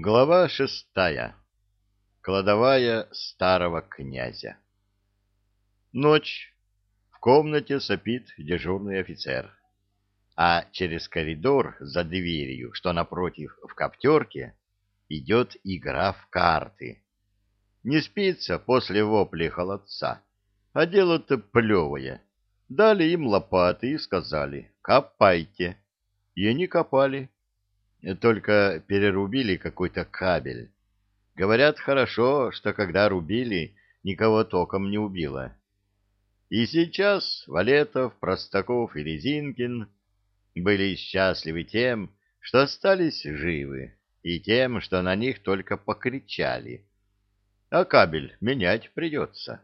Глава шестая. Кладовая старого князя. Ночь. В комнате сопит дежурный офицер. А через коридор за дверью, что напротив в коптерке, идет игра в карты. Не спится после вопли холодца, а дело-то плевое. Дали им лопаты и сказали «копайте». И они копали только перерубили какой-то кабель. Говорят, хорошо, что когда рубили, никого током не убило. И сейчас Валетов, Простаков и Резинкин были счастливы тем, что остались живы, и тем, что на них только покричали. А кабель менять придется.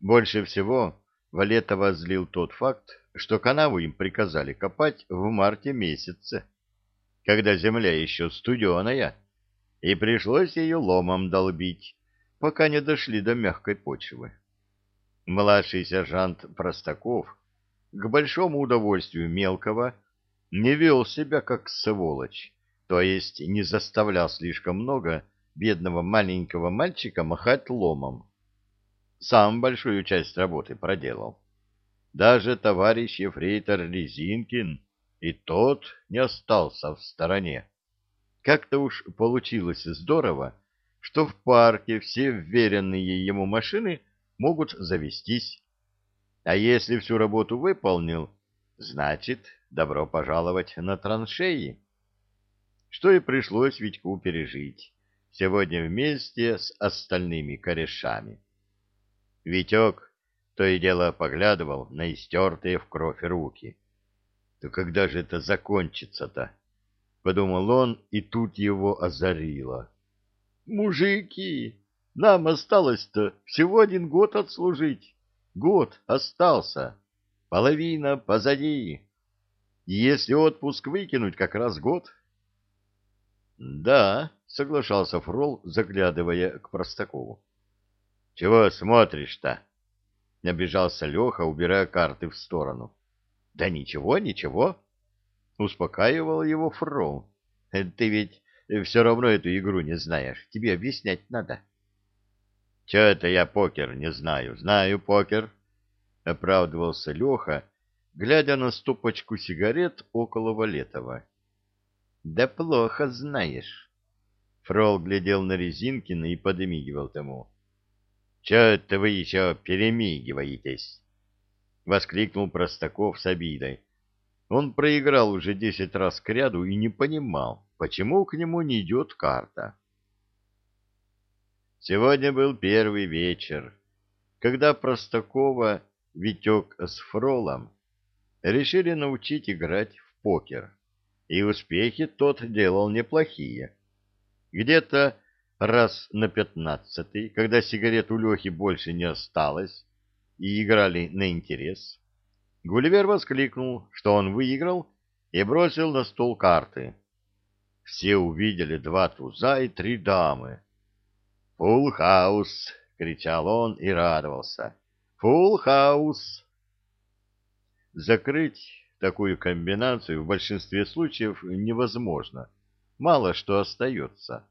Больше всего Валетова злил тот факт, что канаву им приказали копать в марте месяце когда земля еще студеная, и пришлось ее ломом долбить, пока не дошли до мягкой почвы. Младший сержант Простаков, к большому удовольствию мелкого, не вел себя как сволочь, то есть не заставлял слишком много бедного маленького мальчика махать ломом. Сам большую часть работы проделал. Даже товарищ ефрейтор Резинкин и тот не остался в стороне. Как-то уж получилось здорово, что в парке все вверенные ему машины могут завестись. А если всю работу выполнил, значит, добро пожаловать на траншеи. Что и пришлось Витьку пережить сегодня вместе с остальными корешами. Витек то и дело поглядывал на истертые в кровь руки. То когда же это закончится-то? Подумал он, и тут его озарило. Мужики, нам осталось-то всего один год отслужить. Год остался. Половина позади. Если отпуск выкинуть, как раз год. Да, соглашался Фрол, заглядывая к Простакову. Чего смотришь-то? Обижался Леха, убирая карты в сторону. Да ничего, ничего, успокаивал его Фрол. Ты ведь все равно эту игру не знаешь, тебе объяснять надо. Че это я покер не знаю? Знаю покер, оправдывался Леха, глядя на стопочку сигарет около Валетова. Да плохо знаешь. Фрол глядел на Резинкина и подмигивал тому. Че это вы еще перемигиваетесь? Воскликнул Простаков с обидой. Он проиграл уже десять раз к ряду и не понимал, почему к нему не идет карта. Сегодня был первый вечер, когда Простакова, Витек с Фролом решили научить играть в покер, и успехи тот делал неплохие. Где-то раз на пятнадцатый, когда сигарет у Лехи больше не осталось, и играли на интерес, Гулливер воскликнул, что он выиграл, и бросил на стол карты. Все увидели два туза и три дамы. «Фулл хаус!» — кричал он и радовался. «Фулл хаус!» Закрыть такую комбинацию в большинстве случаев невозможно. Мало что остается.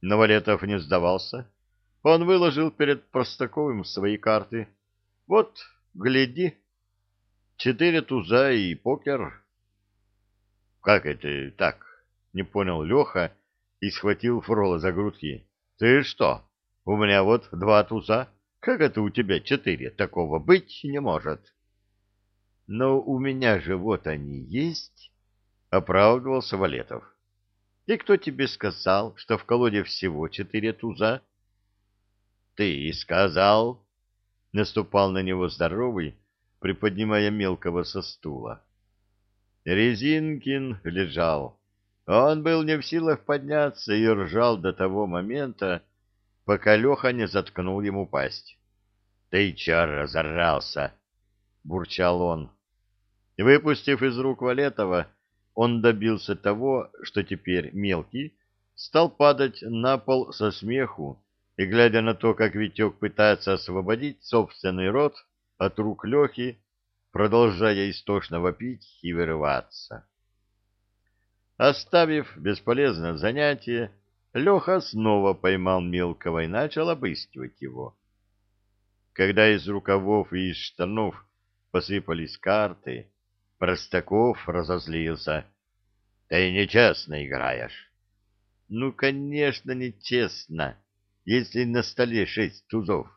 Но Валетов не сдавался. Он выложил перед Простаковым свои карты — вот, гляди, четыре туза и покер. — Как это так? — не понял Леха и схватил Фрола за грудки. — Ты что, у меня вот два туза? Как это у тебя четыре? Такого быть не может. — Но у меня же вот они есть, — оправдывался Валетов. — И кто тебе сказал, что в колоде всего четыре туза? — Ты сказал, наступал на него здоровый, приподнимая мелкого со стула. Резинкин лежал. Он был не в силах подняться и ржал до того момента, пока Леха не заткнул ему пасть. — Ты чё разорался? — бурчал он. Выпустив из рук Валетова, он добился того, что теперь мелкий стал падать на пол со смеху, и, глядя на то, как Витек пытается освободить собственный рот от рук Лехи, продолжая истошно вопить и вырываться. Оставив бесполезное занятие, Леха снова поймал мелкого и начал обыскивать его. Когда из рукавов и из штанов посыпались карты, Простаков разозлился. — Ты нечестно играешь. — Ну, конечно, нечестно, если на столе шесть тузов.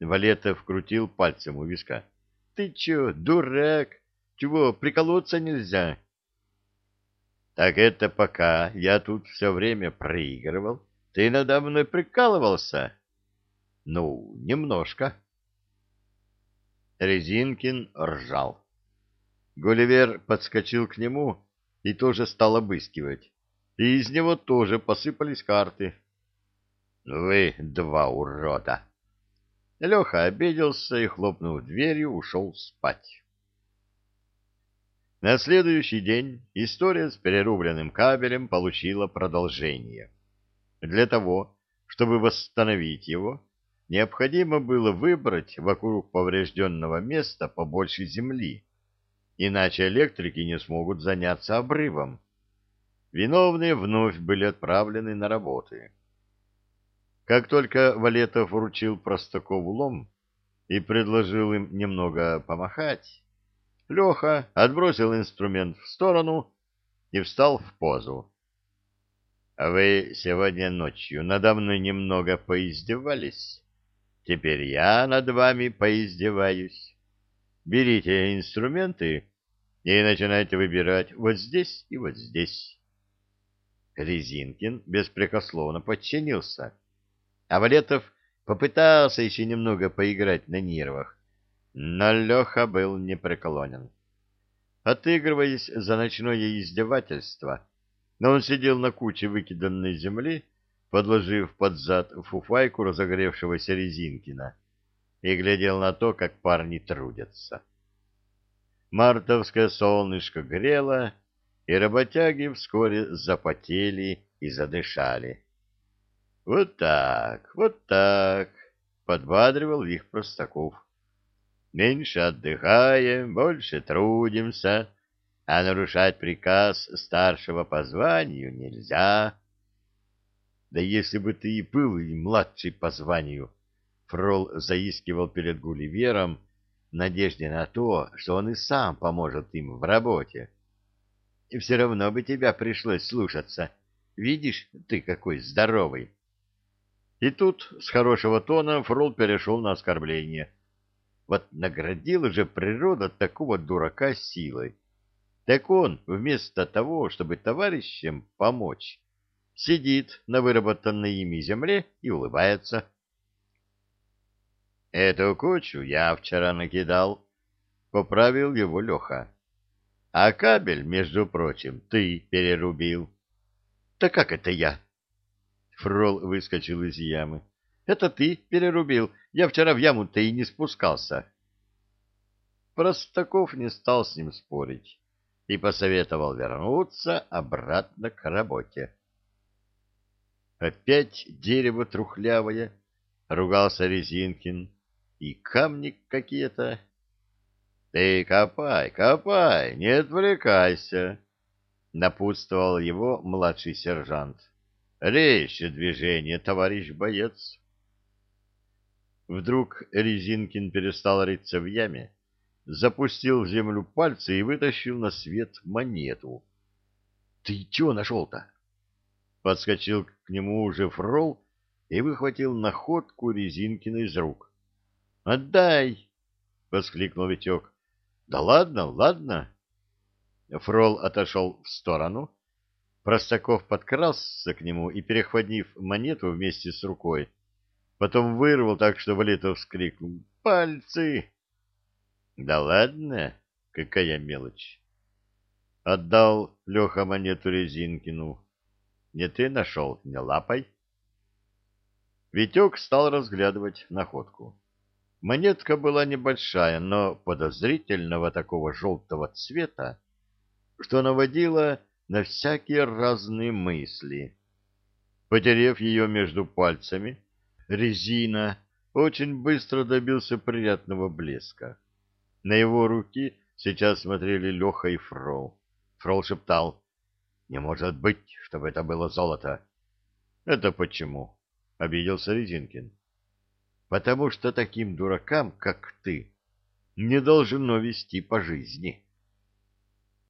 Валетов крутил пальцем у виска. — Ты чё, дурак? Чего, приколоться нельзя? — Так это пока я тут все время проигрывал. Ты надо мной прикалывался? — Ну, немножко. Резинкин ржал. Гулливер подскочил к нему и тоже стал обыскивать. И из него тоже посыпались карты. «Вы два урода!» Леха обиделся и, хлопнув дверью, ушел спать. На следующий день история с перерубленным кабелем получила продолжение. Для того, чтобы восстановить его, необходимо было выбрать вокруг поврежденного места побольше земли, иначе электрики не смогут заняться обрывом. Виновные вновь были отправлены на работы. Как только Валетов вручил Простакову лом и предложил им немного помахать, Леха отбросил инструмент в сторону и встал в позу. — Вы сегодня ночью надо мной немного поиздевались. Теперь я над вами поиздеваюсь берите инструменты и начинайте выбирать вот здесь и вот здесь. Резинкин беспрекословно подчинился, а Валетов попытался еще немного поиграть на нервах, но Леха был непреклонен. Отыгрываясь за ночное издевательство, но он сидел на куче выкиданной земли, подложив под зад фуфайку разогревшегося Резинкина, и глядел на то, как парни трудятся. Мартовское солнышко грело, и работяги вскоре запотели и задышали. — Вот так, вот так, — подбадривал их Простаков. — Меньше отдыхаем, больше трудимся, а нарушать приказ старшего по званию нельзя. — Да если бы ты и был и младший по званию, Фрол заискивал перед Гулливером в надежде на то, что он и сам поможет им в работе. И все равно бы тебя пришлось слушаться. Видишь, ты какой здоровый. И тут с хорошего тона Фрол перешел на оскорбление. Вот наградила же природа такого дурака силой. Так он, вместо того, чтобы товарищам помочь, сидит на выработанной ими земле и улыбается. Эту кучу я вчера накидал, — поправил его Леха. А кабель, между прочим, ты перерубил. — Да как это я? Фрол выскочил из ямы. — Это ты перерубил. Я вчера в яму-то и не спускался. Простаков не стал с ним спорить и посоветовал вернуться обратно к работе. Опять дерево трухлявое, — ругался Резинкин и камни какие-то. — Ты копай, копай, не отвлекайся, — напутствовал его младший сержант. — Резче движение, товарищ боец. Вдруг Резинкин перестал рыться в яме, запустил в землю пальцы и вытащил на свет монету. — Ты чего нашел-то? Подскочил к нему уже фрол и выхватил находку Резинкина из рук. Отдай! — воскликнул Витек. — Да ладно, ладно. Фрол отошел в сторону. Простаков подкрался к нему и, перехватив монету вместе с рукой, потом вырвал так, что Валетов вскрикнул. «Пальцы!» «Да ладно, какая мелочь!» Отдал Леха монету Резинкину. «Не ты нашел, не лапай!» Витек стал разглядывать находку. Монетка была небольшая, но подозрительного такого желтого цвета, что наводила на всякие разные мысли. Потерев ее между пальцами, резина очень быстро добился приятного блеска. На его руки сейчас смотрели Леха и Фрол. Фрол шептал. Не может быть, чтобы это было золото. Это почему? Обиделся Резинкин. Потому что таким дуракам, как ты, не должно вести по жизни.